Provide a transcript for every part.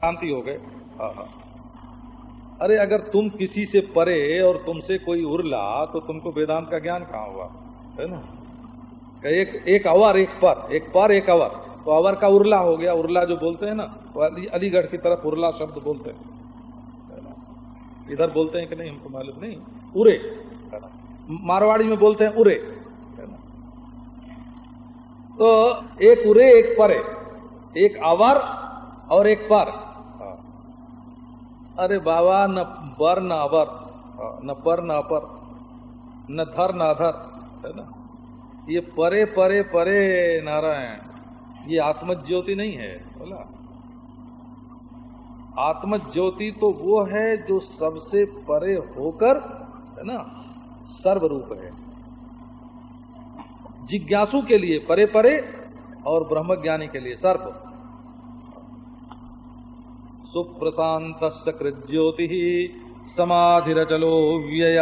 शांति हो गए। हाँ हाँ अरे, अगर तुम किसी से परे और तुमसे कोई उरला तो तुमको वेदांत का ज्ञान कहाँ हुआ? है ना? एक एक अवर एक पर एक पर एक अवर तो अवर का उरला हो गया। उरला जो बोलते हैं ना, वो अलीगढ़ की तरफ़ उरला शब्द बोलते हैं। इधर बोलते हैं कि नहीं, हमको मालूम नहीं। उरे। मारवाड़ी में बोलते हैं उरे। तो एक उरे, एक परे। एक अवर और एक पर। अरे बाबा, न बर न अवर न पर न अपर न धर न अधर है ना? ये परे परे परे नारायण, ये आत्मज्योति नहीं है बोला आत्मज्योति तो वो है जो सबसे परे होकर, है ना, सर्वरूप है। जिज्ञासु के लिए परे परे, और ब्रह्मज्ञानी के लिए सर्व। सुप्रशांत कृज्योति समाधिरचलो व्यय।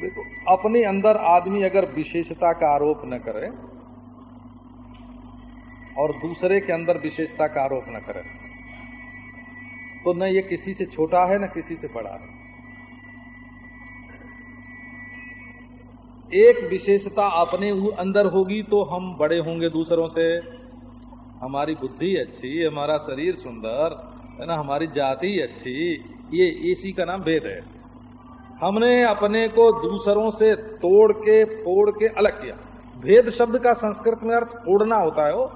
देखो, अपने अंदर आदमी अगर विशेषता का आरोप न करे और दूसरे के अंदर विशेषता का आरोप न करे तो न ये किसी से छोटा है, न किसी से बड़ा है। एक विशेषता अपने अंदर होगी तो हम बड़े होंगे दूसरों से। हमारी बुद्धि अच्छी, हमारा शरीर सुंदर, है ना, हमारी जाति अच्छी, ये इसी का नाम भेद है। हमने अपने को दूसरों से तोड़ के, फोड़ के अलग किया। भेद शब्द का संस्कृत में अर्थ फोड़ना होता है वो।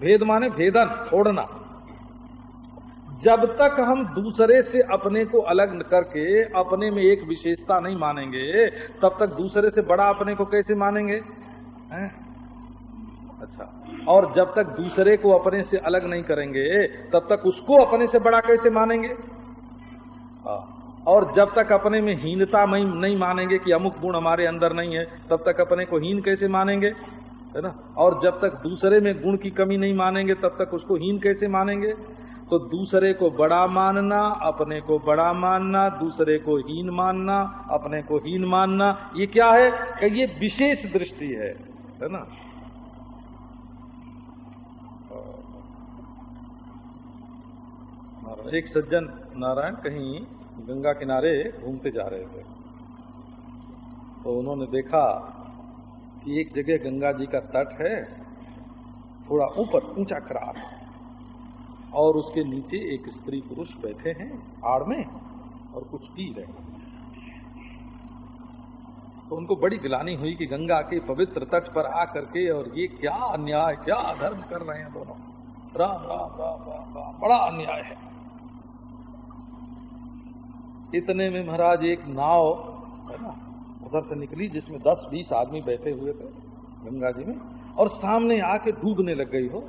भेद माने भेदन, फोड़ना। जब तक हम दूसरे से अपने को अलग करके अपने में एक विशेषता नहीं मानेंगे, तब तक दूसरे से बड़ा अपने को कैसे मानेंगे? हैं? अच्छा। और जब तक दूसरे को अपने से अलग नहीं करेंगे, तब तक उसको अपने से बड़ा कैसे मानेंगे? और जब तक अपने में हीनता नहीं मानेंगे कि अमुक गुण हमारे अंदर नहीं है, तब तक अपने को हीन कैसे मानेंगे? है ना? और जब तक दूसरे में गुण की कमी नहीं मानेंगे, तब तक उसको हीन कैसे मानेंगे? तो दूसरे को बड़ा मानना, अपने को बड़ा मानना, दूसरे को हीन मानना, अपने को हीन मानना, ये क्या है? कि ये विशेष दृष्टि है। है ना? एक सज्जन नारायण कहीं गंगा किनारे घूमते जा रहे थे। तो उन्होंने देखा कि एक जगह गंगा जी का तट है, थोड़ा ऊपर, ऊँचा खराब और उसके नीचे एक स्त्री पुरुष बैठे हैं, आड़ में, और कुछ पी रहे हैं। तो उनको बड़ी गिलानी हुई कि गंगा के पवित्र तट पर आ करके और ये क्या अन्याय, क्या धर्म कर रहे हैं दोनों। राम राम राम राम राम, बड़ा अन्याय है। इतने में महाराज एक नाव है ना, उधर से निकली जिसमें दस बीस आदमी बैठे हुए थे गंगा जी में, और सामने आके डूबने लग गई हो।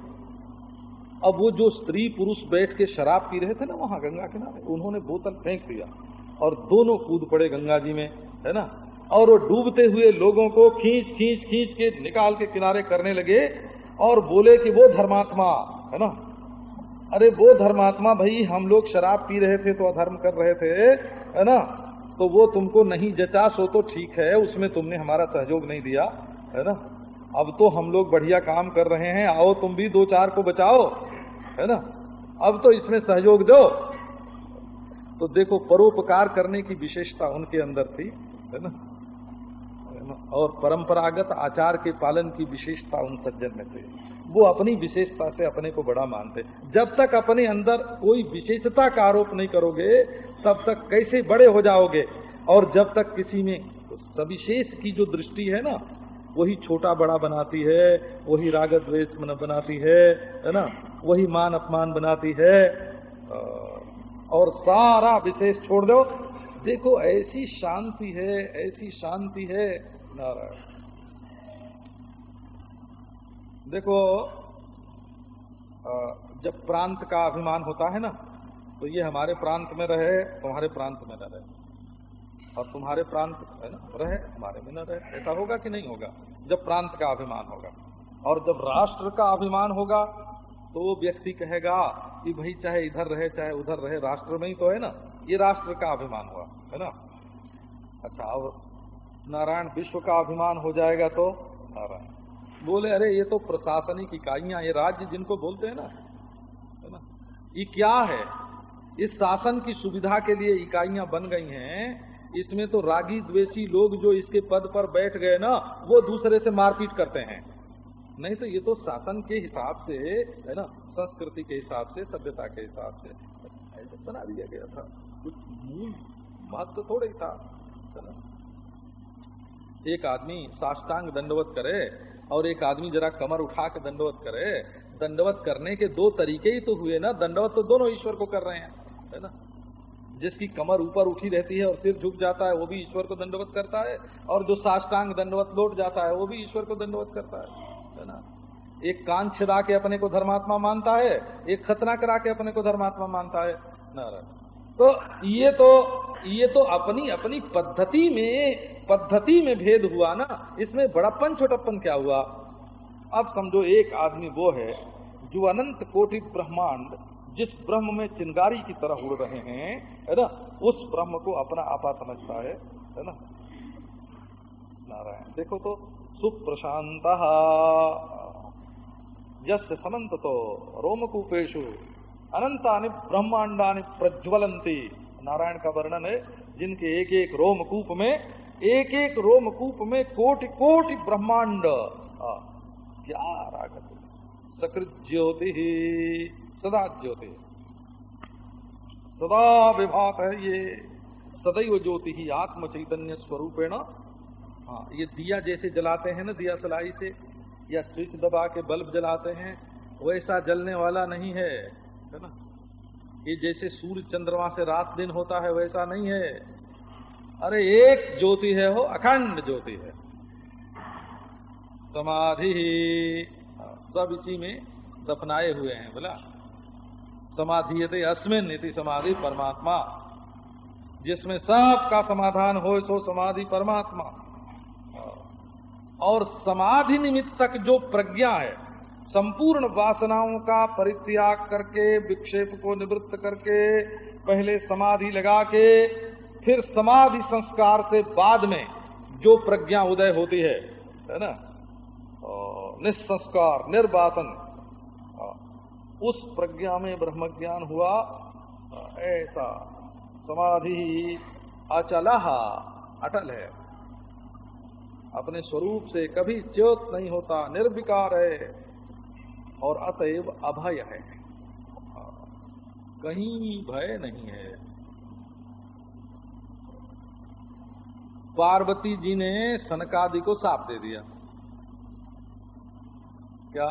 अब वो जो स्त्री पुरुष बैठ के शराब पी रहे थे ना वहाँ गंगा किनारे, उन्होंने बोतल फेंक दिया और दोनों कूद पड़े गंगा जी में, है ना? और वो डूबते हुए लोगों को खींच खींच खींच के निकाल के किनारे करने लगे और बोले कि वो धर्मात्मा, है ना? अरे वो धर्मात्मा भाई, हम लोग शराब पी रहे थे तो अधर्म कर रहे थे, है ना? तो वो तुमको नहीं जचा, सो तो ठीक है, उसमें तुमने हमारा सहयोग नहीं दिया, है ना? अब तो हम लोग बढ़िया काम कर रहे हैं, आओ तुम भी दो चार को बचाओ, है ना? अब तो इसमें सहयोग दो। तो देखो, परोपकार करने की विशेषता उनके अंदर थी, है ना? और परंपरागत आचार के पालन की विशेषता उन सज्जन में थी। वो अपनी विशेषता से अपने को बड़ा मानते। जब तक अपने अंदर कोई विशेषता का आरोप नहीं करोगे, तब तक कैसे बड़े हो जाओगे? और जब तक किसी में सविशेष की जो दृष्टि है ना, वही छोटा बड़ा बनाती है, वही राग द्वेष बनाती है है ना? वही मान अपमान बनाती है और सारा विशेष छोड़ दो। देखो, ऐसी शांति है, ऐसी शांति है, नारायण। देखो जब प्रांत का अभिमान होता है ना तो ये हमारे प्रांत में रहे, तुम्हारे प्रांत में न रहे। और तुम्हारे प्रांत, है ना, रहे, हमारे में न रहे। ऐसा होगा कि नहीं होगा? जब प्रांत का अभिमान होगा। और जब राष्ट्र का अभिमान होगा तो वो व्यक्ति कहेगा कि भाई, चाहे इधर रहे, चाहे उधर रहे, राष्ट्र में ही तो है ना, ये राष्ट्र का अभिमान हुआ, है ना? अच्छा अब नारायण विश्व का अभिमान हो जाएगा तो नारायण। बोले, अरे, ये तो प्रशासनिक इकाइयाँ, ये राज्य जिनको बोलते हैं ना, है ना? ये क्या है? इस शासन की सुविधा के लिए इकाइयाँ बन गई हैं। इसमें तो रागी द्वेषी लोग जो इसके पद पर बैठ गए ना, वो दूसरे से मारपीट करते हैं। नहीं तो ये तो शासन के हिसाब से, है ना, संस्कृति के हिसाब से, सभ्यता के हिसाब से, ऐसे बना दिया गया था। कुछ मूल महत्व थोड़ा ही था एक आदमी साष्टांग दंडवत करे और एक आदमी जरा कमर उठा के दंडवत करे। दंडवत करने के दो तरीके ही तो हुए ना। दंडवत तो दोनों ईश्वर को कर रहे हैं, है ना? जिसकी कमर ऊपर उठी रहती है और सिर झुक जाता है, वो भी ईश्वर को दंडवत करता है। और जो साष्टांग दंडवत लौट जाता है, वो भी ईश्वर को दंडवत करता है है ना? एक कान छिड़ा के अपने को धर्मात्मा मानता है, एक खतना करा के अपने को धर्मात्मा मानता है। नारायण। तो ये तो ये तो अपनी अपनी पद्धति में पद्धति में भेद हुआ ना। इसमें बड़ापन छोटापन क्या हुआ? अब समझो एक आदमी वो है, जो अनंत कोटि ब्रह्मांड जिस ब्रह्म में चिंगारी की तरह उड़ रहे हैं, है ना? उस ब्रह्म को अपना आपा समझता है है ना? नारायण, देखो तो सुप्रशांत। जस समन्त तो रोमकूपेशु अनंतानि ब्रह्मांडानि प्रज्वलंती नारायण का वर्णन है, जिनके एक एक रोमकूप में एक एक रोमकूप में कोटि कोटि ब्रह्मांड क्या सकृत ज्योति ही सदा ज्योति। सदा विभात है ये, सदैव ज्योति ही आत्म चैतन्य स्वरूपेण। हाँ ये दिया जैसे जलाते हैं ना, दिया सलाई से, या स्विच दबा के बल्ब जलाते हैं, वैसा जलने वाला नहीं है। है ना? ये जैसे सूर्य चंद्रमा से रात दिन होता है, वैसा नहीं है। अरे एक ज्योति है हो अखंड ज्योति है। समाधि सब इसी में दफनाए हुए हैं, बोला। समाधि अस्मिन नीति समाधि परमात्मा। जिसमें सबका समाधान हो, सो समाधि परमात्मा। और समाधि निमित्तक जो प्रज्ञा है संपूर्ण वासनाओं का परित्याग करके, विक्षेप को निवृत्त करके, पहले समाधि लगा के, फिर समाधि संस्कार से बाद में जो प्रज्ञा उदय होती है है ना? निस्संस्कार निर्वासन उस प्रज्ञा में ब्रह्म ज्ञान हुआ ऐसा समाधि अचल अटल है। अपने स्वरूप से कभी च्योत नहीं होता, निर्विकार है। और अतएव अभय है। कहीं भय नहीं है। पार्वती जी ने सनकादि को साप दे दिया। क्या?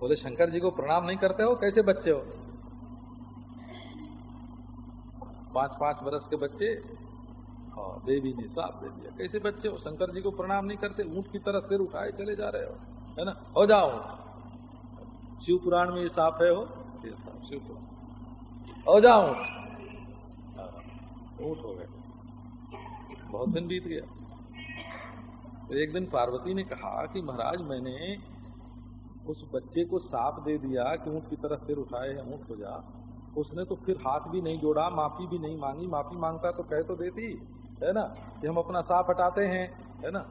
बोले, शंकर जी को प्रणाम नहीं करते हो? कैसे बच्चे हो? पाँच पाँच वर्ष के बच्चे। और देवी ने साप दे दिया। कैसे बच्चे हो? शंकर जी को प्रणाम नहीं करते? ऊँट की तरह सिर उठाए चले जा रहे हो, है ना? हो जाओ। शिव पुराण में ये साफ़ है हो शिव पुराण। हो जाओ। हो गए। बहुत दिन बीत गया। तो एक दिन पार्वती ने कहा कि महाराज, मैंने उस बच्चे को साफ़ दे दिया कि ऊँट की तरह सिर उठाए ऊँट हो जा। उसने तो फिर हाथ भी नहीं जोड़ा, माफ़ी भी नहीं मांगी। माफ़ी माँगता तो कह तो देती, है ना, कि हम अपना साफ़ हटाते हैं, है ना।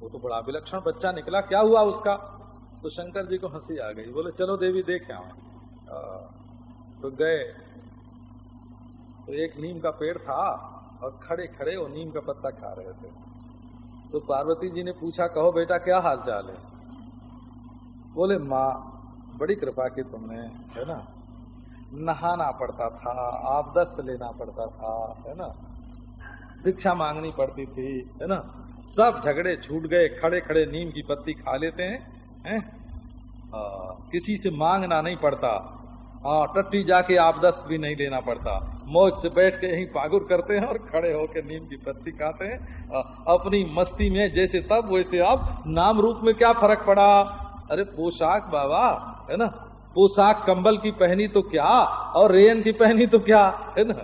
वो तो बड़ा विलक्षण बच्चा निकला। क्या हुआ उसका? तो शंकर जी को हँसी आ गई। बोले, चलो देवी, देखे आओ तो गए। तो एक नीम का पेड़ था और खड़े खड़े वो नीम का पत्ता खा रहे थे। तो पार्वती जी ने पूछा, कहो बेटा, क्या हाल चाल है? बोले, माँ, बड़ी कृपा की तुमने, है ना? नहाना पड़ता था आप दस्त लेना पड़ता था, है ना? भिक्षा मांगनी पड़ती थी, है ना? सब झगड़े छूट गए, खड़े खड़े नीम की पत्ती खा लेते हैं। है? किसी से मांगना नहीं पड़ता। हाँ टट्टी जाके आप दस्त भी नहीं लेना पड़ता। मौज से बैठ के यहीं पागुर करते हैं और खड़े होकर नीम की पत्ती खाते हैं। आ, अपनी मस्ती में जैसे तब वैसे अब नाम रूप में क्या फ़र्क पड़ा? अरे पोशाक बाबा है ना? पोशाक कंबल की पहनी तो क्या? और रेन की पहनी तो क्या? है ना?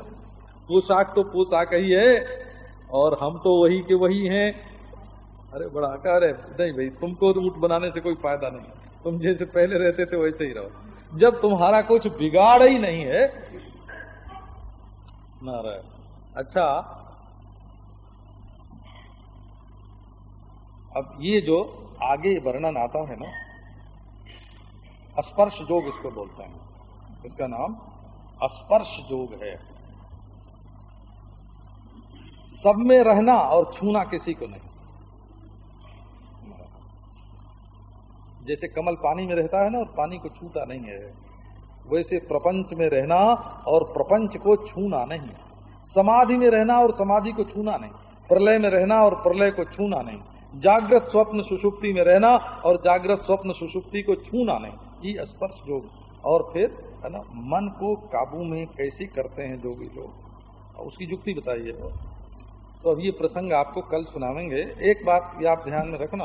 पोशाक तो पोशाक ही है। और हम तो वही के वही हैं। अरे, बड़ा कह रहे नहीं भाई, तुमको ऊट बनाने से कोई फ़ायदा नहीं तुम जैसे पहले रहते थे, वैसे ही रहो। जब तुम्हारा कुछ बिगाड़ ही नहीं है, नारायण। अच्छा अब ये जो आगे वर्णन आता है ना, स्पर्श जोग इसको बोलते हैं। इसका नाम स्पर्श जोग है। सब में रहना और छूना किसी को नहीं। जैसे कमल पानी में रहता है ना, और पानी को छूता नहीं है। वैसे प्रपंच में रहना और प्रपंच को छूना नहीं। समाधि में रहना और समाधि को छूना नहीं। प्रलय में रहना और प्रलय को छूना नहीं। जागृत स्वप्न सुषुप्ति में रहना और जागृत स्वप्न सुषुप्ति को छूना नहीं। ये स्पर्श योग और फिर, है ना, मन को काबू में कैसे करते हैं जोगी लोग? उसकी युक्ति बताइए। तो अब ये प्रसंग आपको कल सुनावेंगे। एक बात ये आप ध्यान में रखना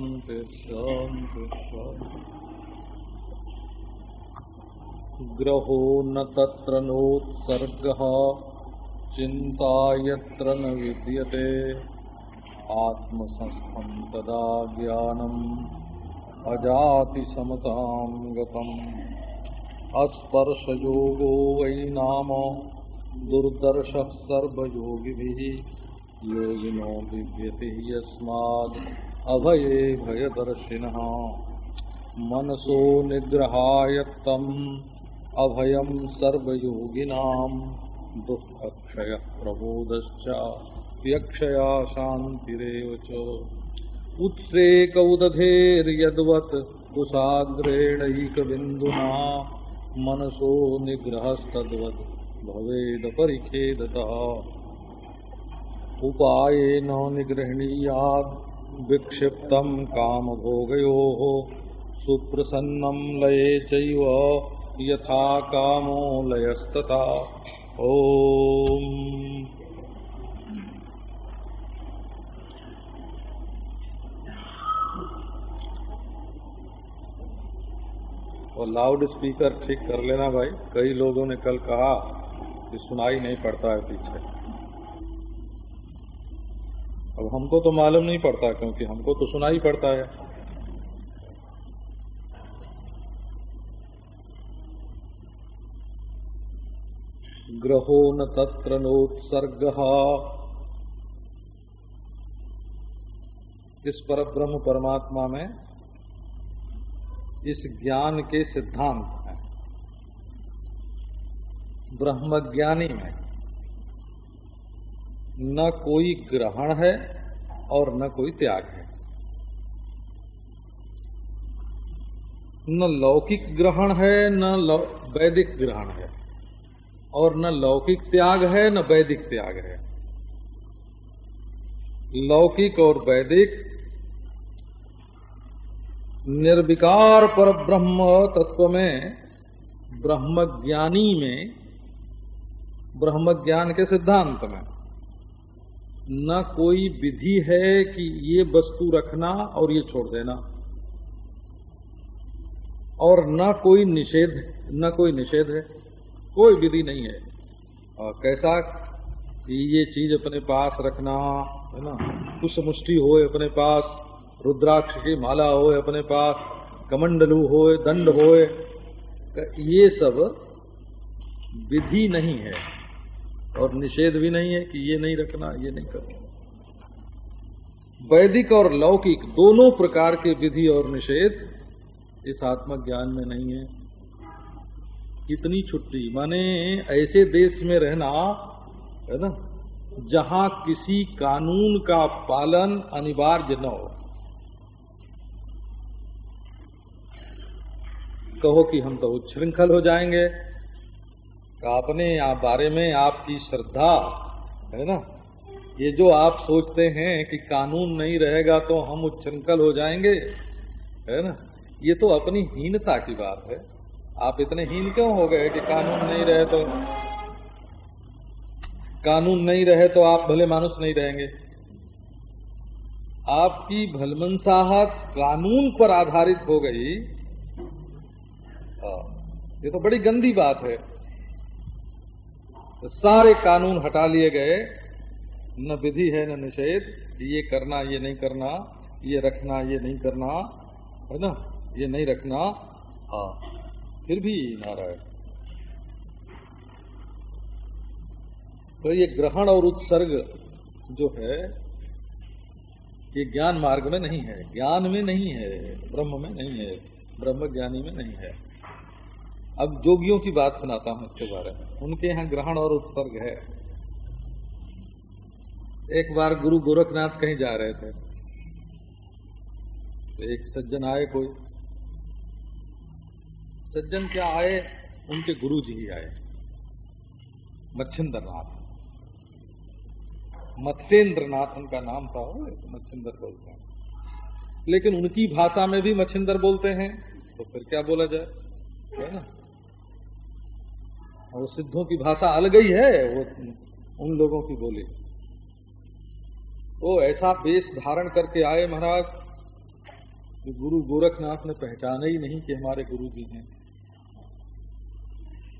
दृश्यमानमवनी ग्रहो न तत्र नोत्सर्गः चिन्ता यत्र न विद्यते। तदा ज्ञानम् अजातिसमतां गतम्। अस्पर्शयोगो वै नाम, दुर्दर्शः सर्वयोगिभिः, योगिनो बिभ्यते यस्माद् अभये भयदर्शिनः। मनसो निग्रहायत्तम् अभयम सर्वयोगिनाम। दुःखक्षय प्रबोधश्च व्यक्षया शान्तिरेव च। उत्सेकौदधेर्यद्वत् कुशाग्रेणैकबिन्दुना मनसो निग्रहस्तद्वत् भवेदपरिखेदतः। उपायेन निगृह्णीयात् विक्षिप्तम् कामभोगयोः सुप्रसन्नं लये चैव यथा कामो लयस्तता ओम और लाउड स्पीकर ठीक कर लेना भाई। कई लोगों ने कल कहा कि सुनाई नहीं पड़ता है पीछे। अब हमको तो मालूम नहीं पड़ता क्योंकि हमको तो सुनाई पड़ता है। ग्रहो न तत्र नोत्सर्ग। इस पर ब्रह्म परमात्मा में इस ज्ञान के सिद्धांत हैं। ब्रह्मज्ञानी में न कोई ग्रहण है और न कोई त्याग है। न लौकिक ग्रहण है, न वैदिक ग्रहण है। और न लौकिक त्याग है, न वैदिक त्याग है। लौकिक और वैदिक निर्विकार पर ब्रह्म तत्व में, ब्रह्मज्ञानी में ब्रह्म ज्ञान के सिद्धांत में। न कोई विधि है कि ये वस्तु रखना और ये छोड़ देना। और न कोई निषेध न कोई निषेध है, कोई विधि नहीं है। और कैसा कि ये चीज़ अपने पास रखना, है ना कुछ मुष्टि हो अपने पास, रुद्राक्ष की माला हो अपने पास, कमंडलू हो दंड हो ये सब विधि नहीं है। और निषेध भी नहीं है कि ये नहीं रखना, ये नहीं करना। वैदिक और लौकिक दोनों प्रकार के विधि और निषेध इस आत्मज्ञान में नहीं है। कितनी छुट्टी, माने ऐसे देश में रहना, है ना, जहाँ किसी कानून का पालन अनिवार्य न हो। कहो कि हम तो उच्छृंखल हो जाएँगे। अपने आप बारे में आपकी श्रद्धा, है ना? ये जो आप सोचते हैं कि कानून नहीं रहेगा तो हम उच्छृंखल हो जाएँगे, है ना? ये तो अपनी हीनता की बात है। आप इतने हीन क्यों हो गए कि कानून नहीं रहे तो? कानून नहीं रहे तो आप भले मानुस नहीं रहेंगे। आपकी भलमनसाहत कानून पर आधारित हो गई। ये तो बड़ी गंदी बात है। तो सारे कानून हटा लिए गए। न विधि है, न निषेध। ये करना, ये नहीं करना, ये रखना, ये नहीं करना, है ना? ये नहीं रखना। हाँ फिर भी नारायण। तो ये ग्रहण और उत्सर्ग जो है, ये ज्ञान मार्ग में नहीं है। ज्ञान में नहीं है, ब्रह्म में नहीं है। ब्रह्म ज्ञानी में नहीं है। अब जोगियों की बात सुनाता हूँ इसके बारे में। उनके यहाँ ग्रहण और उत्सर्ग है। एक बार गुरु गोरखनाथ कहीं जा रहे थे तो एक सज्जन आए कोई। सज्जन क्या आए? उनके गुरु जी ही आए। मच्छिंद्र नाथ मत्स्येंद्र नाथ उनका नाम था मच्छिंदर बोलते हैं। लेकिन उनकी भाषा में भी मच्छिंदर बोलते हैं तो फिर क्या बोला जाए? है ना? और सिद्धों की भाषा अलग ही है, वो उन लोगों की बोली। तो ऐसा वेश धारण करके आए महाराज, कि गुरु गोरखनाथ ने पहचाना ही नहीं कि हमारे गुरु जी हैं।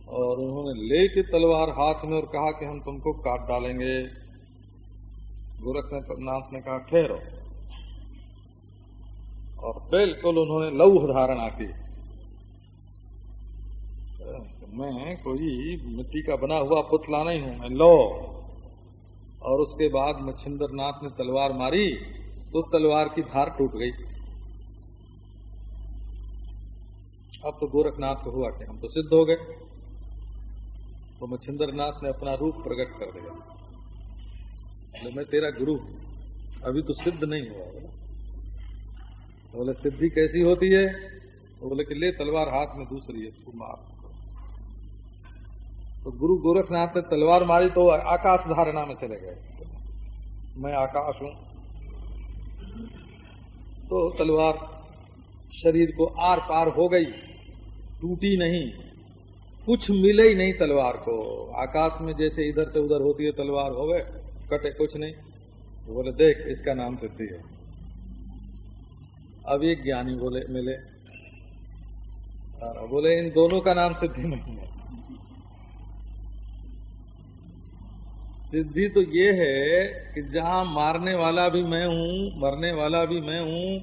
और उन्होंने ले के तलवार हाथ में और कहा कि हम तुमको काट डालेंगे। गोरखनाथ ने कहा, ठहरो। और बिल्कुल उन्होंने लौह धारणा की। मैं कोई मिट्टी का बना हुआ पुतला नहीं हूँ, मैं लो। और उसके बाद मच्छिंद्र ने तलवार मारी तो तलवार की धार टूट गई। अब तो गोरखनाथ को हुआ कि हम तो सिद्ध हो गए। तो मच्छिंद्र ने अपना रूप प्रकट कर दिया। बोले, मैं तेरा गुरु अभी तो सिद्ध नहीं हुआ बोला बोले, सिद्धि कैसी होती है? बोले, कि ले तलवार हाथ में दूसरी है, तू मार। तो गुरु गोरखनाथ ने तलवार मारी तो आकाश धारणा में चले गए। मैं आकाश हूँ। तो तलवार शरीर को आर पार हो गई, टूटी नहीं, कुछ मिले ही नहीं तलवार को। आकाश में जैसे इधर से उधर होती है, तलवार हो गए, कटे कुछ नहीं। तो बोले, देख, इसका नाम सिद्धि है। अब एक ज्ञानी बोले, मिले। बोले, इन दोनों का नाम सिद्धि नहीं है। सिद्धि तो ये है कि जहाँ मारने वाला भी मैं हूँ मरने वाला भी मैं हूँ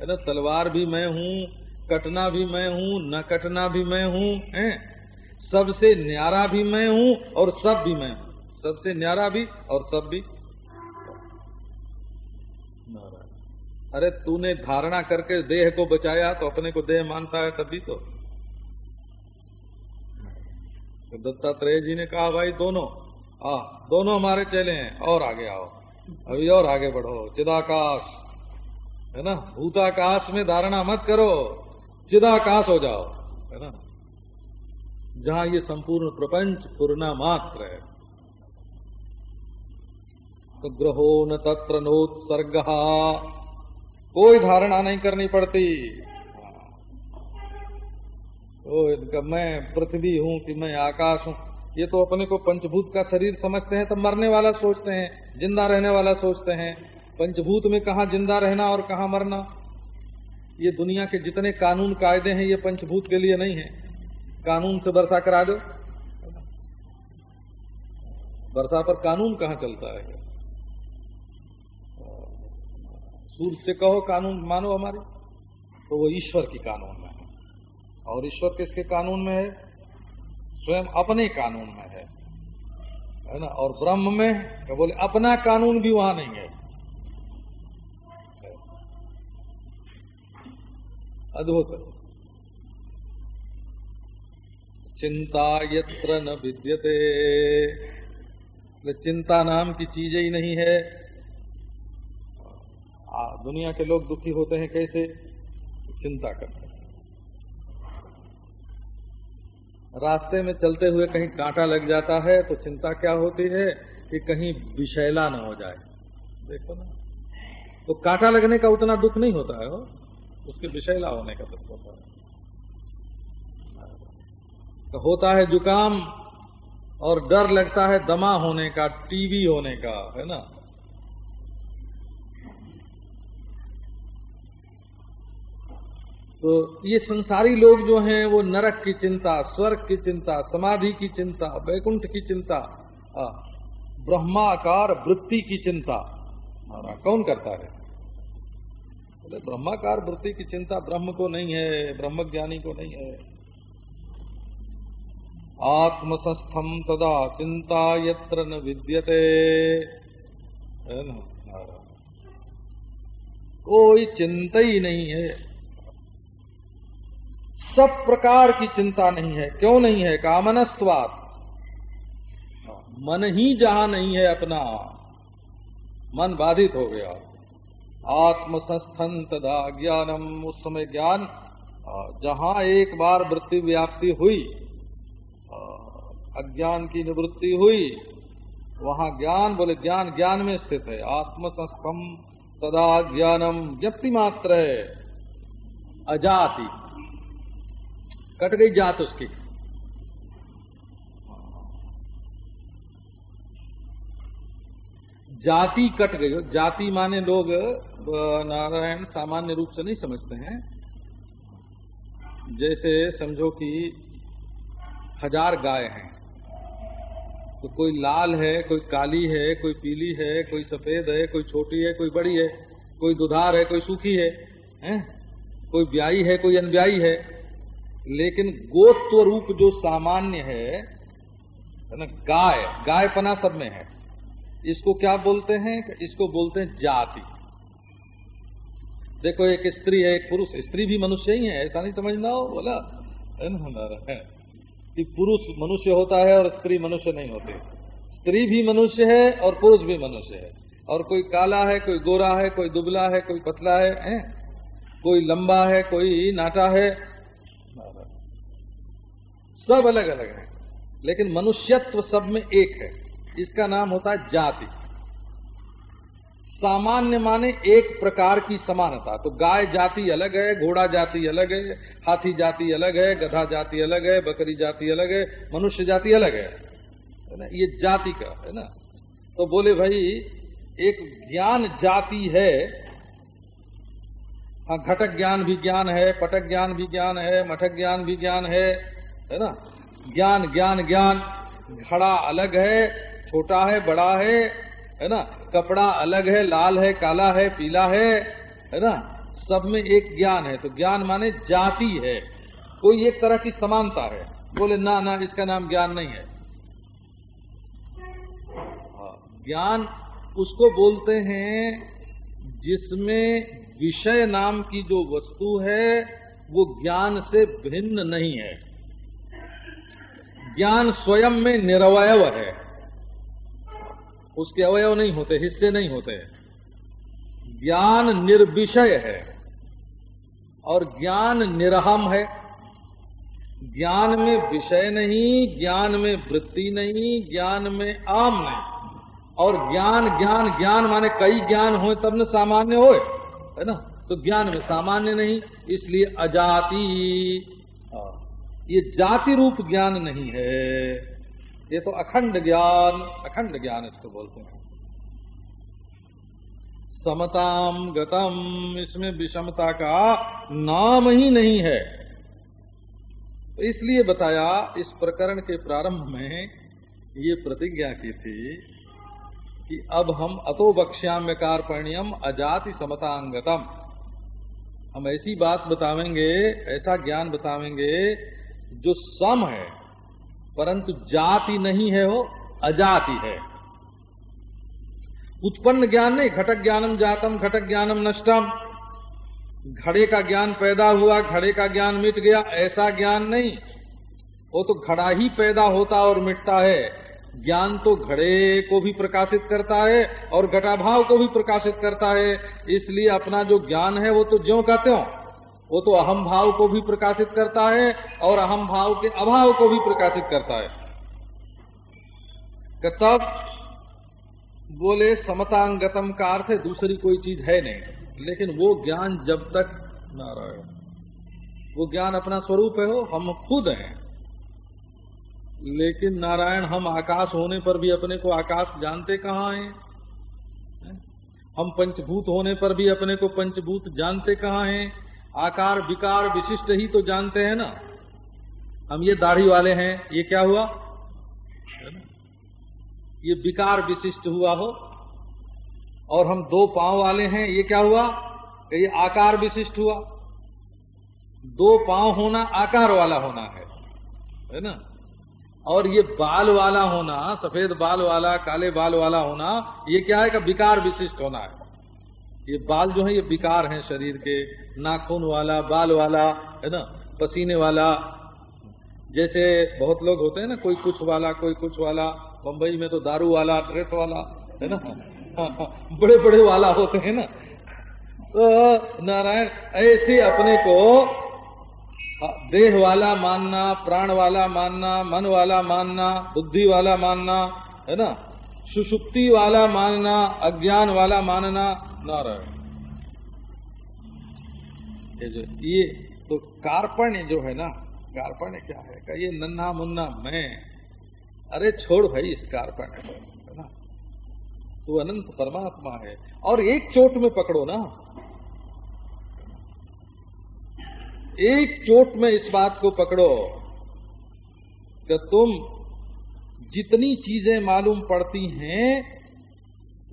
है ना तलवार भी मैं हूँ कटना भी मैं हूँ न कटना भी मैं हूँ सबसे न्यारा भी मैं हूँ और सब भी मैं हूँ। सबसे न्यारा भी और सब भी। अरे तूने धारणा करके देह को बचाया तो अपने को देह मानता है तभी तो, तो दत्तात्रेय जी ने कहा भाई दोनों आ दोनों हमारे चले हैं, और आगे आओ। अभी और आगे बढ़ो। चिदाकाश, है ना? भूताकाश में धारणा मत करो। चिदाकाश हो जाओ, है ना? जहाँ ये संपूर्ण प्रपंच पूर्णा मात्र है। तो ग्रहो न तत्र नोत्सर्ग कोई धारणा नहीं करनी पड़ती। तो मैं पृथ्वी हूँ कि मैं आकाश हूँ। ये तो अपने को पंचभूत का शरीर समझते हैं तो मरने वाला सोचते हैं, ज़िंदा रहने वाला सोचते हैं। पंचभूत में कहा ज़िंदा रहना और कहा मरना? ये दुनिया के जितने कानून कायदे हैं, ये पंचभूत के लिए नहीं है। कानून से वर्षा करा दो। वर्षा पर कानून कहाँ चलता है? सूर्य से कहो कानून, मानो हमारे। तो वो ईश्वर की कानून में है। और ईश्वर किसके कानून में है? स्वयं अपने कानून में है। है ना? और ब्रह्म में, क्या बोले, अपना कानून भी वहाँ नहीं है। अद्भुत। चिंता यत्र न विद्यते। चिंता नाम की चीज़ ही नहीं है। दुनिया के लोग दुखी होते हैं कैसे? चिंता करते हैं। रास्ते में चलते हुए कहीं कांटा लग जाता है तो चिंता क्या होती है कि कहीं विषैला न हो जाए। देखो ना। तो कांटा लगने का उतना दुख नहीं होता है हो उसके विषैला होने का दुख होता है। तो होता है जुकाम और डर लगता है दमा होने का, टीवी होने का, है ना? तो ये संसारी लोग जो हैं, वो नरक की चिंता, स्वर्ग की चिंता, समाधि की चिंता, वैकुंठ की चिंता ब्रह्माकार वृत्ति की चिंता। कौन करता है? बोले, ब्रह्माकार वृत्ति की चिंता ब्रह्म को नहीं है ब्रह्म ज्ञानी को नहीं है। आत्मसस्थम तदा चिंता यत्र न विद्यते। कोई चिंता ही नहीं है। सब प्रकार की चिंता नहीं है। क्यों नहीं है? कामनस्वाद मन ही जहाँ नहीं है अपना, मन बाधित हो गया। आत्मसंस्थन तदा ज्ञानम उस समय ज्ञान जहाँ एक बार वृत्ति व्याप्ति हुई अज्ञान की निवृत्ति हुई, वहाँ ज्ञान, बोले ज्ञान ज्ञान में स्थित है। आत्मसंस्थम तदा ज्ञानम व्यक्ति मात्र है, अजाति। कट गई जात उसकी। जाति कट गई जाति माने लोग नारायण सामान्य रूप से नहीं समझते हैं। जैसे समझो कि हज़ार गाय हैं। तो कोई लाल है कोई काली है कोई पीली है कोई सफ़ेद है कोई छोटी है कोई बड़ी है कोई दुधार है कोई सूखी है, है? कोई ब्याई है कोई अनब्याई है। लेकिन गोत्व रूप जो सामान्य है ना गाय गायपना सब में है। इसको क्या बोलते हैं? इसको बोलते हैं जाति। देखो एक स्त्री है एक पुरुष। स्त्री भी मनुष्य ही है ऐसा नहीं समझना हो बोला है। कि पुरुष मनुष्य होता है और स्त्री मनुष्य नहीं होती। स्त्री भी मनुष्य है और पुरुष भी मनुष्य है। और कोई काला है कोई गोरा है कोई दुबला है कोई पतला है, है? कोई लंबा है कोई नाटा है सब अलग अलग है। लेकिन मनुष्यत्व सब में एक है इसका नाम होता है जाति। सामान्य माने एक प्रकार की समानता। तो गाय जाति अलग है, घोड़ा जाति अलग है, हाथी जाति अलग है, गधा जाति अलग है, बकरी जाति अलग है, मनुष्य जाति अलग है। है ना? ये जाति का, है ना? तो बोले भाई, एक ज्ञान जाति है। हाँ घटक ज्ञान भी ज्ञान है, पटक ज्ञान भी ज्ञान है, मठक ज्ञान भी ज्ञान है। है ना? ज्ञान ज्ञान ज्ञान। घड़ा अलग है छोटा है बड़ा है है ना? कपड़ा अलग है लाल है काला है पीला है है ना? सब में एक ज्ञान है। तो ज्ञान माने जाति है। कोई एक तरह की समानता है। बोले ना ना इसका नाम ज्ञान नहीं है। हाँ, ज्ञान उसको बोलते हैं जिसमें विषय नाम की जो वस्तु है वो ज्ञान से भिन्न नहीं है। ज्ञान स्वयं में निरवय है। उसके अवयव नहीं होते, हिस्से नहीं होते। ज्ञान निर्विषय है और ज्ञान निरहम है। ज्ञान में विषय नहीं, ज्ञान में वृत्ति नहीं, ज्ञान में आम नहीं। और ज्ञान ज्ञान ज्ञान माने कई ज्ञान हो तब न सामान्य हो है ना? तो ज्ञान में सामान्य नहीं, इसलिए अजाति। ये जाति रूप ज्ञान नहीं है। ये तो अखंड ज्ञान अखंड ज्ञान इसको बोलते हैं। समताम गतम इसमें विषमता का नाम ही नहीं है। तो इसलिए बताया, इस प्रकरण के प्रारंभ में ये प्रतिज्ञा की थी कि अब हम अतो बक्ष्याम्य कार्पण्यम अजाति समतांगतम हम ऐसी बात बतावेंगे, ऐसा ज्ञान बतावेंगे जो सम है, परंतु जाति नहीं है वो, अजाति है। उत्पन्न ज्ञान नहीं, घटक ज्ञानम जातम, घटक ज्ञानम नष्टम। घड़े का ज्ञान पैदा हुआ, घड़े का ज्ञान मिट गया, ऐसा ज्ञान नहीं। वो तो घड़ा ही पैदा होता और मिटता है। ज्ञान तो घड़े को भी प्रकाशित करता है और घटाभाव को भी प्रकाशित करता है। इसलिए अपना जो ज्ञान है वो तो ज्यो का त्यों। वो तो अहम भाव को भी प्रकाशित करता है और अहम भाव के अभाव को भी प्रकाशित करता है। तब बोले, समतांगतम का अर्थ है दूसरी कोई चीज़ है नहीं। लेकिन वो ज्ञान जब तक नारायण, वो ज्ञान अपना स्वरूप है हो हम खुद हैं। लेकिन नारायण, हम आकाश होने पर भी अपने को आकाश जानते कहाँ हैं? हम पंचभूत होने पर भी अपने को पंचभूत जानते कहाँ हैं? आकार, विकार विशिष्ट ही तो जानते हैं ना। हम ये दाढ़ी वाले हैं, ये क्या हुआ? ये विकार विशिष्ट हुआ हो। और हम दो पाँव वाले हैं, ये क्या हुआ? ये आकार विशिष्ट हुआ। दो पाँव होना आकार वाला होना है है ना? और ये बाल वाला होना, सफ़ेद बाल वाला, काले बाल वाला होना, ये क्या है? का विकार विशिष्ट होना है। ये बाल जो है, ये विकार हैं शरीर के, नाखून वाला, बाल वाला, है ना, पसीने वाला। जैसे बहुत लोग होते हैं ना, कोई कुछ वाला, कोई कुछ वाला, बम्बई में तो दारू वाला, ड्रेस वाला, है ना बड़े बड़े वाला होते हैं ना। तो नारायण, ऐसे अपने को देह वाला मानना, प्राण वाला मानना, मन वाला मानना, बुद्धि वाला मानना, है ना सुषुप्ति वाला मानना, अज्ञान वाला मानना नारायण ये जो, ये तो कार्पण्य जो है ना, कार्पण्य क्या है? का ये नन्हा मुन्ना मैं। अरे छोड़ भाई इस कार्पण्य को, है ना? तो अनंत परमात्मा है। और एक चोट में पकड़ो ना। एक चोट में इस बात को पकड़ो कि तुम जितनी चीज़ें मालूम पड़ती हैं,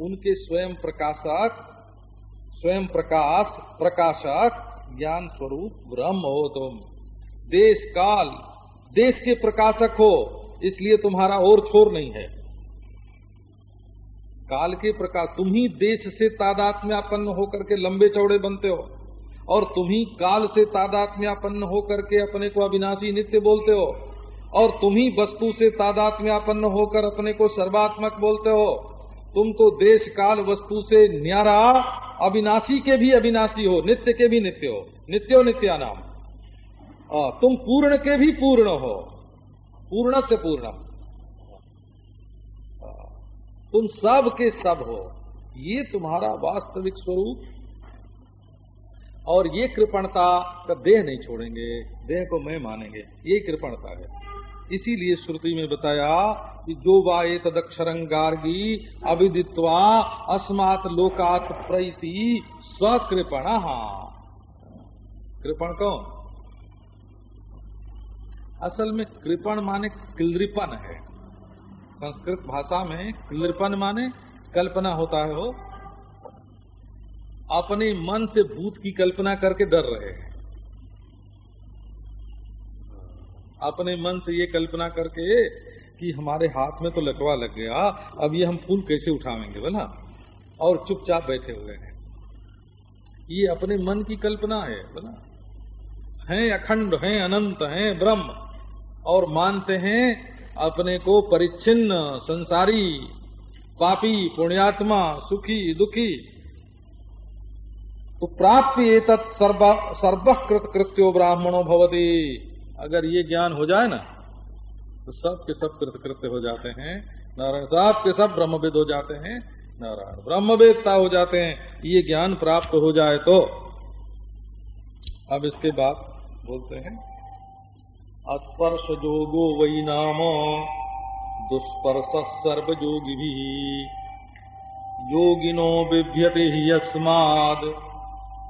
उनके स्वयं प्रकाशक, स्वयं प्रकाश, प्रकाशक ज्ञान स्वरूप ब्रह्म हो तुम। देश काल, देश के प्रकाशक हो, इसलिए तुम्हारा और छोर नहीं है। काल के प्रकाश, तुम ही देश से तादात में आपन्न होकर के लंबे चौड़े बनते हो, और तुम ही काल से तादात्म्यापन्न होकर के अपने को अविनाशी नित्य बोलते हो। और तुम ही वस्तु से तादात्म्यापन्न होकर अपने को सर्वात्मक बोलते हो। तुम तो देश काल वस्तु से न्यारा, अविनाशी के भी अविनाशी हो, नित्य के भी नित्य हो, नित्यो नित्या नाम तुम पूर्ण के भी पूर्ण हो, पूर्ण से पूर्ण। तुम सब के सब हो, ये तुम्हारा वास्तविक स्वरूप। और ये कृपणता का देह नहीं छोड़ेंगे, देह को मैं मानेंगे, ये कृपणता है। इसीलिए श्रुति में बताया कि जो वाए तदक्षरंगार्गी अविदित्वा अस्मात लोकात प्रति स्वकृपण। कृपण कौन? असल में कृपण माने किलरिपन है। संस्कृत भाषा में किलरिपन माने कल्पना होता है वो। अपने मन से भूत की कल्पना करके डर रहे हैं। अपने मन से ये कल्पना करके कि हमारे हाथ में तो लकवा लग गया, अब ये हम फूल कैसे उठावेंगे, बोला? और चुपचाप बैठे हुए हैं। ये अपने मन की कल्पना है, बोला? हैं अखंड, हैं अनंत, हैं ब्रह्म, और मानते हैं अपने को परिच्छिन्न, संसारी, पापी, पुण्यात्मा, सुखी, दुखी। तो प्राप्त ये सर्वकृत कृत्यो ब्राह्मणों भवती। अगर ये ज्ञान हो जाए ना तो सब के सब कृत कृत्य हो जाते हैं। नारायण सब के सब ब्रह्मविद हो जाते हैं। नारायण ब्रह्मवेदता हो जाते हैं। ये ज्ञान प्राप्त हो जाए तो। अब इसके बाद बोलते हैं स्पर्श जोगो वही नाम, दुष्पर्श सर्व जोगी भी। योगिनो बिभ्यते अस्माद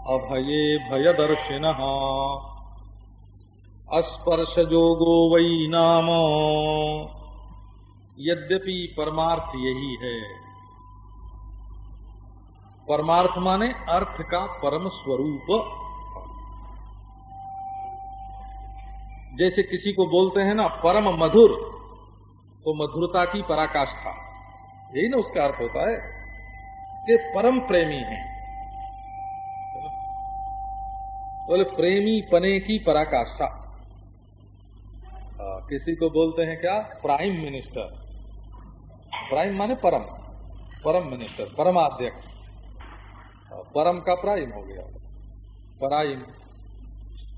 अभये भयदर्शिन। स्पर्श जोगो वै नाम। यद्यपि परमार्थ यही है। परमार्थ माने अर्थ का परम स्वरूप। जैसे किसी को बोलते हैं ना, परम मधुर तो मधुरता की पराकाष्ठा। यही ना उसका अर्थ होता है कि परम प्रेमी है। बोले तो प्रेमी पने की पराकाष्ठा। किसी को बोलते हैं क्या? प्राइम मिनिस्टर प्राइम माने परम। परम मिनिस्टर परमाध्यक्ष। परम का प्राइम हो गया। प्राइम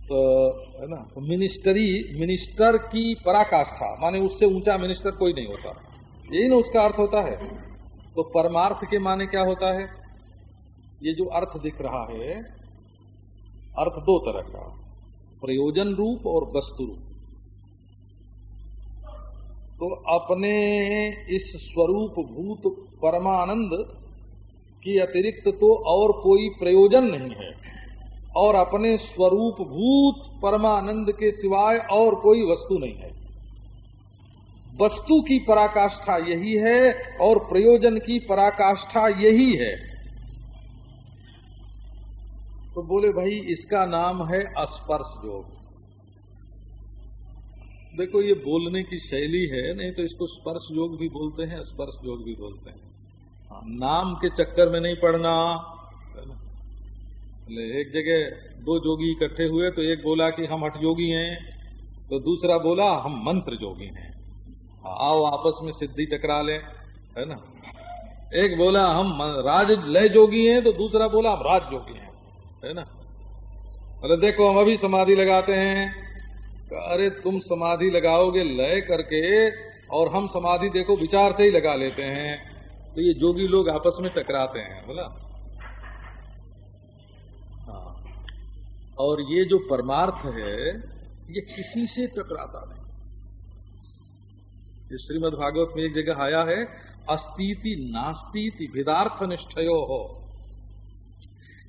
तो है ना? तो मिनिस्टरी मिनिस्टर की पराकाष्ठा, माने उससे ऊँचा मिनिस्टर कोई नहीं होता। यही ना उसका अर्थ होता है। तो परमार्थ के माने क्या होता है? ये जो अर्थ दिख रहा है, अर्थ दो तरह का। प्रयोजन रूप और वस्तु रूप। तो अपने इस स्वरूप भूत परमानंद के अतिरिक्त तो और कोई प्रयोजन नहीं है। और अपने स्वरूप भूत परमानंद के सिवाय और कोई वस्तु नहीं है। वस्तु की पराकाष्ठा यही है और प्रयोजन की पराकाष्ठा यही है। तो बोले भाई, इसका नाम है स्पर्श योग। देखो ये बोलने की शैली है नहीं तो इसको स्पर्श योग भी बोलते हैं स्पर्श योग भी बोलते हैं। हाँ, नाम के चक्कर में नहीं पड़ना। एक जगह दो जोगी इकट्ठे हुए तो एक बोला कि हम हठ योगी हैं तो दूसरा बोला हम मंत्र जोगी हैं। हाँ, आओ आपस में सिद्धि टकरा लें है ना? एक बोला हम राज लय जोगी हैं तो दूसरा बोला हम राज जोगी हैं है ना? अरे देखो हम अभी समाधि लगाते हैं। अरे तुम समाधि लगाओगे, लय करके, और हम समाधि देखो विचार से ही लगा लेते हैं। तो ये जोगी लोग आपस में टकराते हैं, बोला। हाँ। और ये जो परमार्थ है, ये किसी से टकराता नहीं। ये श्रीमद भागवत में एक जगह आया है, अस्तीति नास्तीति विदार्थ निष्ठयो हो।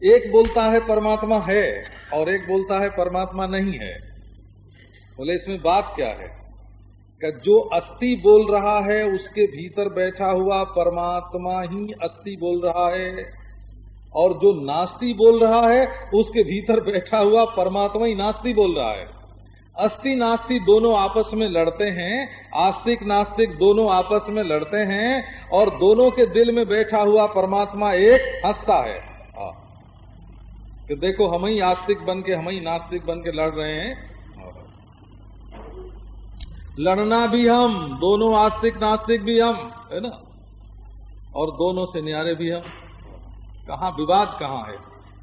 एक बोलता है परमात्मा है, और एक बोलता है परमात्मा नहीं है। बोले, इसमें बात क्या है? कि जो अस्थि बोल रहा है, उसके भीतर बैठा हुआ परमात्मा ही अस्थि बोल रहा है। और जो नास्ति बोल रहा है, उसके भीतर बैठा हुआ परमात्मा ही नास्ति बोल रहा है। अस्थि नास्ति दोनों आपस में लड़ते हैं, आस्तिक नास्तिक दोनों आपस में लड़ते हैं, और दोनों के दिल में बैठा हुआ परमात्मा एक हंसता है। हाँ। कि देखो, हम ही आस्तिक बन के, हम ही नास्तिक बन के लड़ रहे हैं। लड़ना भी हम, दोनों आस्तिक नास्तिक भी हम, है ना? और दोनों से न्यारे भी हम। कहा, विवाद कहाँ है?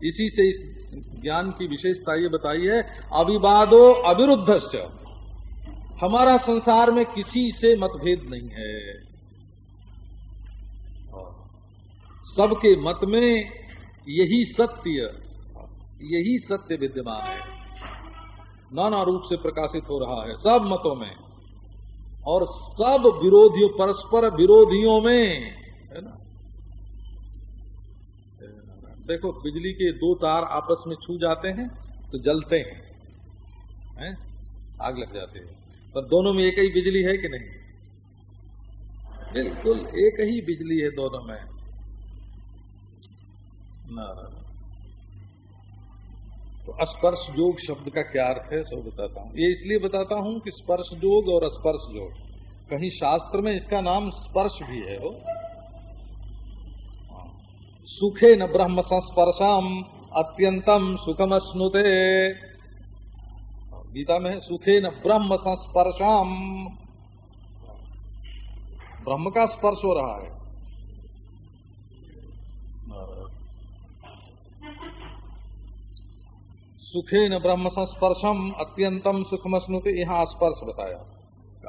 इसी से इस ज्ञान की विशेषता ये बताई है, अविवादो अविरुद्ध हमारा संसार में किसी से मतभेद नहीं है। सबके मत में यही सत्य यही सत्य विद्यमान है। नाना रूप से प्रकाशित हो रहा है सब मतों में। और सब विरोधियों परस्पर विरोधियों में, है ना? देखो, बिजली के दो तार आपस में छू जाते हैं तो जलते हैं, है? आग लग जाती है। पर दोनों में एक ही बिजली है कि नहीं? बिल्कुल एक ही बिजली है दोनों में। ना तो स्पर्श योग शब्द का क्या अर्थ है, सो बताता हूँ। ये इसलिए बताता हूँ कि स्पर्श योग और स्पर्श योग कहीं शास्त्र में इसका नाम स्पर्श भी है, हो। सुखे न ब्रह्म संस्पर्शम, अत्यंतम सुखम स्नुते। गीता में सुखे न ब्रह्म संस्पर्शम। ब्रह्म का स्पर्श हो रहा है। सुखे न ब्रह्म संस्पर्शम अत्यंतम सुखम स्नुते यहाँ स्पर्श बताया।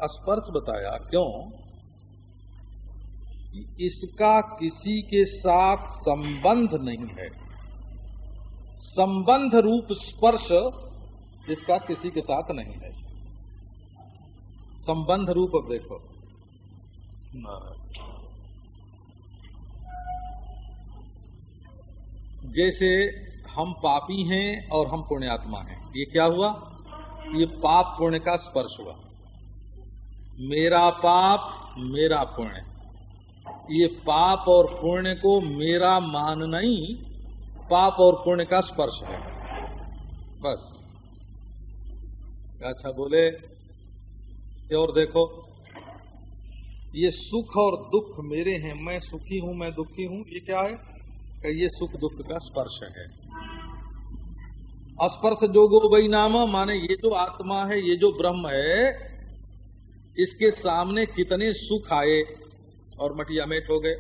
स्पर्श बताया क्यों? कि इसका किसी के साथ संबंध नहीं है। संबंध रूप स्पर्श इसका किसी के साथ नहीं है। संबंध रूप अब देखो। जैसे हम पापी हैं और हम पुण्यात्मा हैं। ये क्या हुआ? ये पाप पुण्य का स्पर्श हुआ। मेरा पाप, मेरा पुण्य। ये पाप और पुण्य को मेरा मान नहीं पाप और पुण्य का स्पर्श है। बस। अच्छा बोले और देखो। ये सुख और दुख मेरे हैं। मैं सुखी हूँ, मैं दुखी हूँ। ये क्या है? कि ये सुख दुख का स्पर्श है। स्पर्श जोगो वही नाम, माने ये जो आत्मा है, ये जो ब्रह्म है, इसके सामने कितने सुख आए और मटिया मेट हो गए।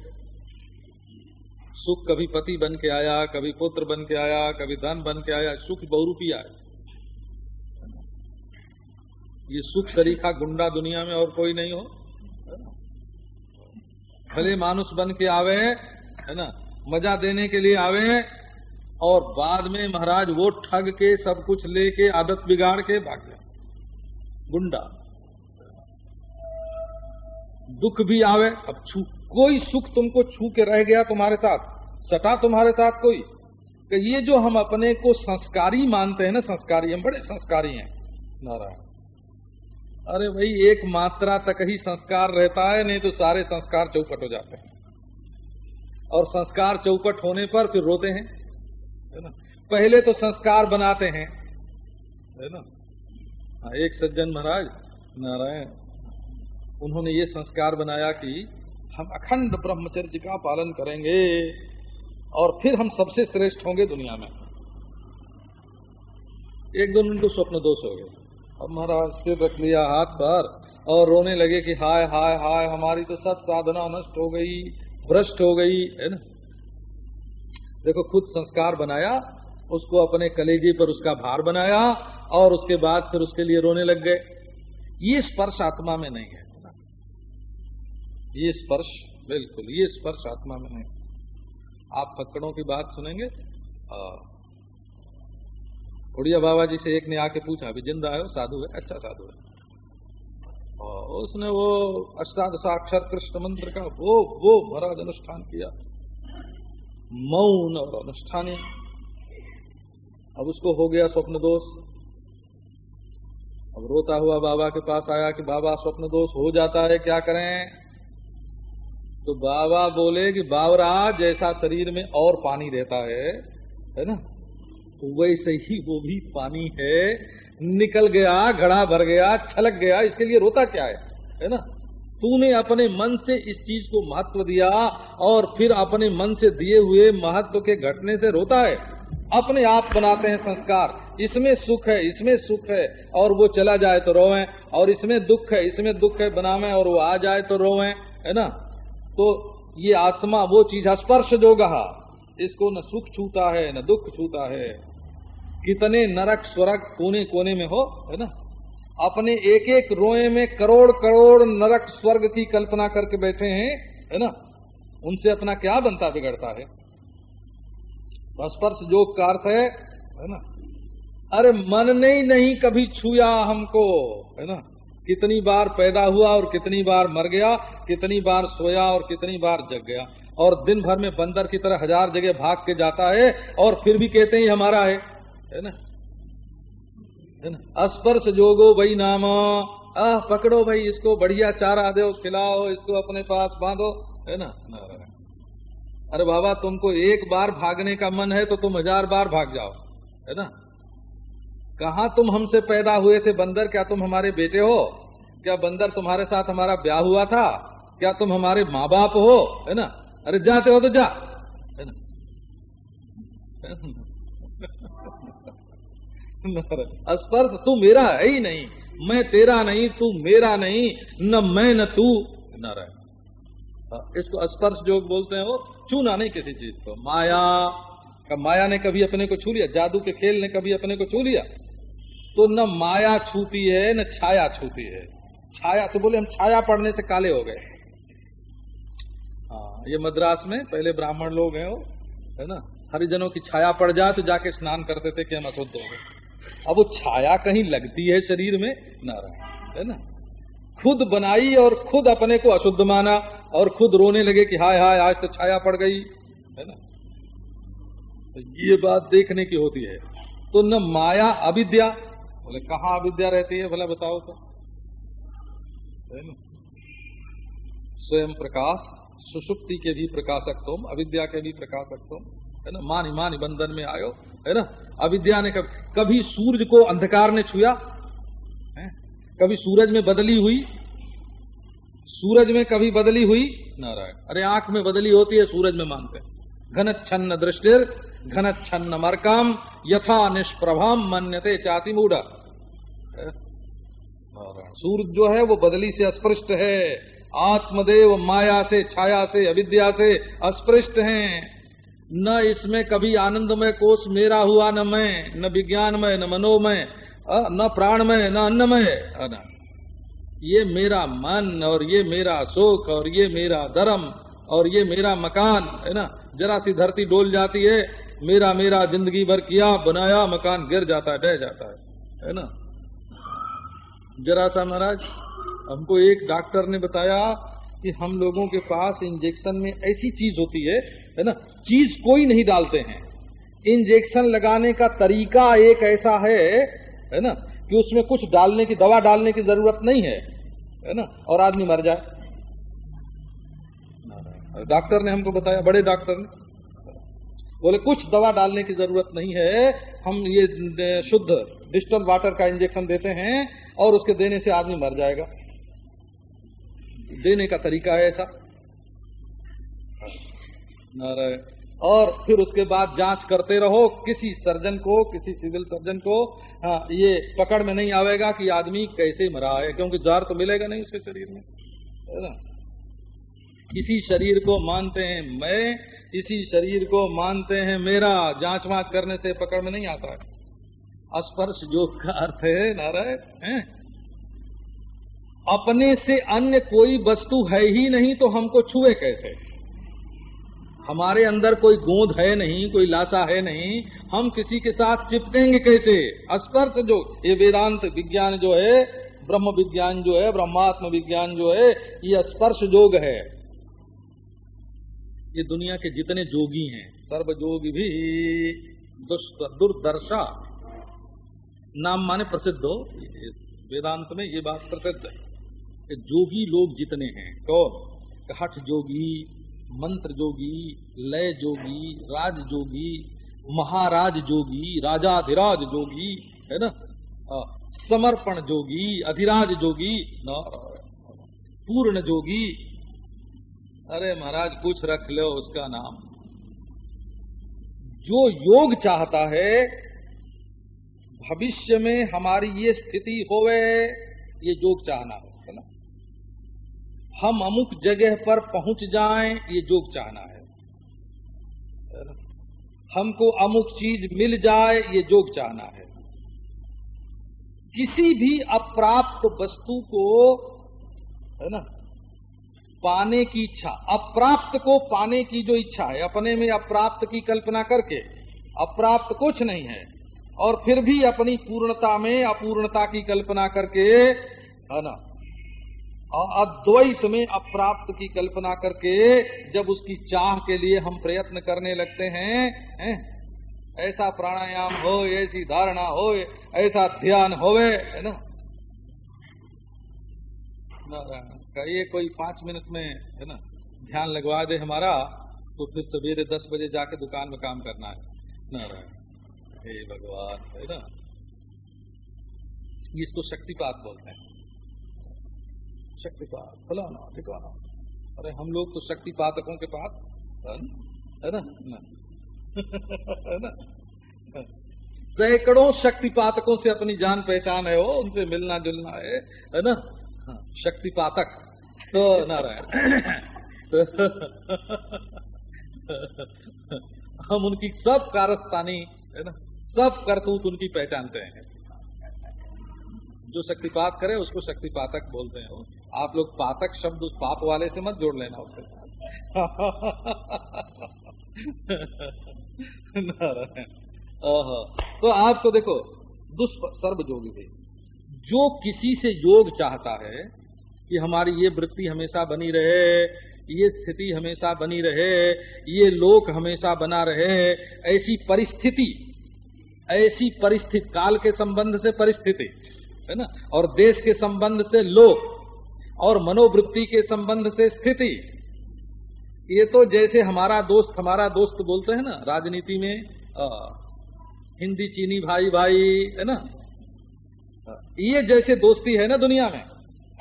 सुख कभी पति बन के आया, कभी पुत्र बन के आया, कभी धन बन के आया, सुख बहुरूपी आया ये सुख सरीखा गुंडा दुनिया में और कोई नहीं हो। भले मानुष बन के आवे, है ना? मज़ा देने के लिए आवे और बाद में महाराज वो ठग के सब कुछ लेके आदत बिगाड़ के भाग गया। गुंडा। दुख भी आवे, अब छू, कोई सुख तुमको छू के रह गया तुम्हारे साथ? सटा तुम्हारे साथ कोई? कि ये जो हम अपने को संस्कारी मानते हैं ना, संस्कारी, हम बड़े संस्कारी हैं। नारायण। अरे भाई, एक मात्रा तक ही संस्कार रहता है, नहीं तो सारे संस्कार चौपट हो जाते हैं। और संस्कार चौपट होने पर फिर रोते हैं। है ना? पहले तो संस्कार बनाते हैं। है ना? हाँ, एक सज्जन महाराज नारायण उन्होंने ये संस्कार बनाया कि हम अखंड ब्रह्मचर्य का पालन करेंगे और फिर हम सबसे श्रेष्ठ होंगे दुनिया में। एक दिन उनको स्वप्न दोष हो गए। अब महाराज सिर रख लिया हाथ पर और रोने लगे कि हाय हाय हाय हमारी तो सब साधना नष्ट हो गई भ्रष्ट हो गई है ना? देखो, खुद संस्कार बनाया, उसको अपने कलेजे पर उसका भार बनाया, और उसके बाद फिर उसके लिए रोने लग गए। ये स्पर्श आत्मा में नहीं है। ये स्पर्श, बिल्कुल, ये स्पर्श आत्मा में नहीं आप फक्कड़ों की बात सुनेंगे? उड़िया बाबा जी से एक ने आके पूछा, अभी ज़िंदा है साधु है? अच्छा साधु है। और उसने वो अष्टादशाक्षर कृष्ण मंत्र का वो वो महाराज अनुष्ठान किया। मौन और अनुष्ठान अब उसको हो गया स्वप्न दोष। अब रोता हुआ बाबा के पास आया कि बाबा स्वप्न दोष हो जाता है, क्या करें? तो बाबा बोले कि बावरा जैसा शरीर में और पानी रहता है है ना? तो वैसे ही वो भी पानी है। निकल गया, घड़ा भर गया, छलक गया, इसके लिए रोता क्या है है ना? तूने अपने मन से इस चीज़ को महत्व दिया और फिर अपने मन से दिए हुए महत्व के घटने से रोता है। अपने आप बनाते हैं संस्कार। इसमें सुख है, इसमें सुख है, और वो चला जाए तो रोवे और इसमें दुख है, इसमें दुख है, बनावे, और वो आ जाए तो रोवे है ना? तो ये आत्मा, वो चीज़ स्पर्श जो कहा इसको न सुख छूता है, न दुख छूता है। कितने नरक स्वरक कोने कोने में हो, है ना? अपने एक एक रोए में करोड़ करोड़ नरक स्वर्ग की कल्पना करके बैठे हैं, है ना? उनसे अपना क्या बनता बिगड़ता है? स्पर्श जो का अर्थ है है ना? अरे मन ने ही नहीं कभी छुया हमको, है ना? कितनी बार पैदा हुआ और कितनी बार मर गया, कितनी बार सोया और कितनी बार जग गया। और दिन भर में बंदर की तरह हज़ार जगह भाग के जाता है और फिर भी कहते हैं हमारा है। है ना? स्पर्श जोगो भाई नाम। आह, पकड़ो भाई इसको, बढ़िया चारा दो, खिलाओ, इसको अपने पास बांधो, है ना? अरे बाबा, तुमको एक बार भागने का मन है तो तुम हज़ार बार भाग जाओ, है ना? कहा तुम हमसे पैदा हुए थे बंदर? क्या तुम हमारे बेटे हो? क्या बंदर तुम्हारे साथ हमारा ब्याह हुआ था? क्या तुम हमारे माँ बाप हो? है ना? अरे जाते हो तो जा, है ना? स्पर्श तू मेरा है ही नहीं। मैं तेरा नहीं तू मेरा नहीं। न मैं न तू। न रहे। हाँ, इसको स्पर्श जो बोलते हैं वो छूना नहीं किसी चीज़ को। माया का माया ने कभी अपने को छू लिया? जादू के खेल ने कभी अपने को छू लिया? तो न माया छूती है न छाया छूती है। छाया से बोले हम छाया पड़ने से काले हो गए। हाँ ये मद्रास में पहले ब्राह्मण लोग हैं वो है ना? हरिजनों की छाया पड़ जाए तो जाके स्नान करते थे कि हम अशुद्ध हो गए। अब वो छाया कहीं लगती है शरीर में? न रहा, है ना? खुद बनाई और खुद अपने को अशुद्ध माना और खुद रोने लगे कि हाय हाय, आज तो छाया पड़ गई, है ना? तो ये बात देखने की होती है। तो न माया अविद्या, बोले कहा अविद्या रहती है, भला बताओ तो स्वयं प्रकाश, सुषुप्ति के भी प्रकाशक तुम, अविद्या के भी प्रकाशक तुम। है ना? मानी मानी बंधन में आयो, है ना? अविद्या ने कभी कभी सूरज को अंधकार ने छुया, है? कभी सूरज में बदली हुई, सूरज में कभी बदली हुई नारायण। अरे आँख में बदली होती है, सूरज में मानते घन छन्न दृष्टि घन छन्न मरकाम, यथा निष्प्रभाम मन्यते चाति मूढ़। सूर्य जो है, वो बदली से अस्पृष्ट है। आत्मदेव माया से, छाया से, अविद्या से अस्पृष्ट हैं। न इसमें कभी आनंदमय कोष मेरा हुआ न मैं, न विज्ञानमय, न मनोमय न प्राणमय, न अन्नमय न। ये मेरा मन और ये मेरा सुख और ये मेरा धर्म और ये मेरा मकान, है ना? जरा सी धरती डोल जाती है, मेरा मेरा ज़िंदगी भर किया, बनाया, मकान गिर जाता है, ढह जाता है है ना? जरा सा महाराज, हमको एक डॉक्टर ने बताया कि हम लोगों के पास इंजेक्शन में ऐसी चीज़ होती है है ना? चीज़ कोई नहीं डालते हैं। इंजेक्शन लगाने का तरीका एक ऐसा है है ना? कि उसमें कुछ डालने की, दवा डालने की ज़रूरत नहीं है है ना? और आदमी मर जाए। डॉक्टर ने हमको बताया, बड़े डॉक्टर ने। बोले, कुछ दवा डालने की ज़रूरत नहीं है, हम ये शुद्ध डिस्टल वाटर का इंजेक्शन देते हैं और उसके देने से आदमी मर जाएगा। देने का तरीका है ऐसा। और फिर उसके बाद जाँच करते रहो किसी सर्जन को किसी सिविल सर्जन को हाँ, ये पकड़ में नहीं आवेगा कि आदमी कैसे मरा है क्योंकि जार तो मिलेगा नहीं उसके शरीर में। है ना? इसी शरीर को मानते हैं मैं इसी शरीर को मानते हैं मेरा। जाँच वाँच करने से पकड़ में नहीं आता। स्पर्श योग का अर्थ है नारायण है? अपने से अन्य कोई वस्तु है ही नहीं तो हमको छुए कैसे? हमारे अंदर कोई गोंद है नहीं, कोई लाशा है नहीं, हम किसी के साथ चिपकेंगे कैसे? स्पर्श जो, ये वेदांत विज्ञान जो है, ब्रह्म विज्ञान जो है, ब्रह्मात्म विज्ञान जो है, ये स्पर्श योग है। ये दुनिया के जितने जोगी हैं सर्व जोगी भी दुर्दर्शा नाम माने प्रसिद्ध हो। वेदांत में ये बात प्रसिद्ध है। जोगी लोग जितने हैं, कौन? हठ जोगी मंत्र जोगी, लय जोगी, राज जोगी, महाराज जोगी राजाधिराज जोगी, है ना? समर्पण जोगी, अधिराज जोगी पूर्ण जोगी। अरे महाराज कुछ रख लो उसका नाम। जो योग चाहता है, भविष्य में हमारी ये स्थिति होवे, ये योग चाहना है। हम अमुक जगह पर पहुँच जाएँ, ये जोग चाहना है। हमको अमुक चीज़ मिल जाए, ये जोग चाहना है। किसी भी अप्राप्त वस्तु को, है ना, पाने की इच्छा, अप्राप्त को पाने की जो इच्छा है, अपने में अप्राप्त की कल्पना करके, अप्राप्त कुछ नहीं है। और फिर भी अपनी पूर्णता में अपूर्णता की कल्पना करके, है ना अद्वैत में अप्राप्त की कल्पना करके जब उसकी चाह के लिए हम प्रयत्न करने लगते हैं, है? ऐसा प्राणायाम हो, ऐसी धारणा हो, ऐसा ध्यान होवे, है ना? ये कोई पाँच मिनट में, है ना, ध्यान लगवा दे हमारा तो फिर सवेरे दस बजे जाके दुकान में काम करना है। नारायण हे भगवान, है ना? इसको शक्तिपात बोलते हैं। शक्तिपात। फलाना ठिकाना अरे हम लोग तो शक्ति पातकों के पास है ना? है ना? सैकड़ों शक्तिपातकों से अपनी जान पहचान है वो उनसे मिलना जुलना है है ना? हाँ, शक्तिपातक। तो नारायण। हम उनकी सब कारस्तानी है ना? सब करतूत उनकी पहचानते हैं। जो शक्तिपात करे, उसको शक्तिपातक बोलते हैं आप लोग पातक शब्द उस पाप वाले से मत जोड़ लेना उसके साथ तो आपको देखो, दुष्प सर्व जोगी थे जो किसी से योग चाहता है कि हमारी ये वृत्ति हमेशा बनी रहे, ये स्थिति हमेशा बनी रहे, ये लोक हमेशा बना रहे, ऐसी परिस्थिति ऐसी परिस्थिति काल के संबंध से परिस्थिति है ना? और देश के संबंध से लोक और मनोवृत्ति के संबंध से स्थिति। ये तो जैसे हमारा दोस्त हमारा दोस्त बोलते हैं ना राजनीति में आ, हिंदी चीनी भाई भाई है ना? ये जैसे दोस्ती है ना दुनिया में।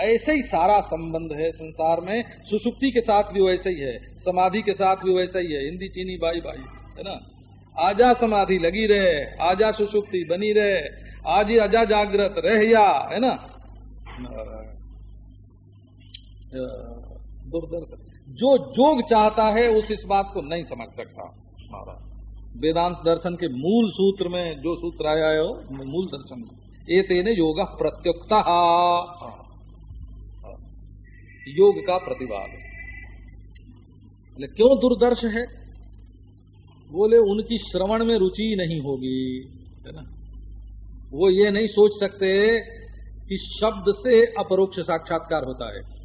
ऐसे ही सारा संबंध है संसार में। सुसुप्ति के साथ भी वैसे ही है समाधि के साथ भी वैसा ही है हिंदी चीनी भाई भाई है ना? आजा समाधि लगी रहे आजा सुसुप्ति बनी रहे। आज ही अजा जागृत, रह या, है ना? दुर्दर्शन जो जोग चाहता है, उस इस बात को नहीं समझ सकता वेदांत दर्शन के मूल सूत्र में जो सूत्र आया है, वो मूल दर्शन में। ए तेने योग प्रत्युक्ता। योग का प्रतिवाद। क्यों दुर्दर्श है? बोले, उनकी श्रवण में रुचि नहीं होगी, है ना? वो ये नहीं सोच सकते कि शब्द से अपरोक्ष साक्षात्कार होता है।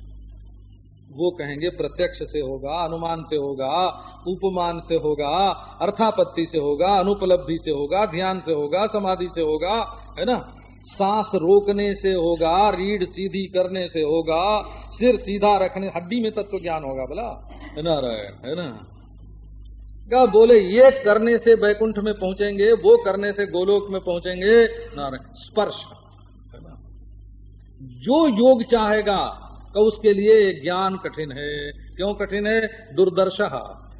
वो कहेंगे, प्रत्यक्ष से होगा, अनुमान से होगा, उपमान से होगा, अर्थापत्ति से होगा, अनुपलब्धि से होगा, ध्यान से होगा, समाधि से होगा, है ना? सांस रोकने से होगा, रीढ़ सीधी करने से होगा, सिर सीधा रखने, हड्डी में तत्व ज्ञान होगा बोला है ना है ना? क्या बोले, ये करने से बैकुंठ में पहुँचेंगे, वो करने से गोलोक में पहुँचेंगे। नारायण, स्पर्श जो योग चाहेगा तो उसके लिए ज्ञान कठिन है। क्यों कठिन है? दुर्दर्श।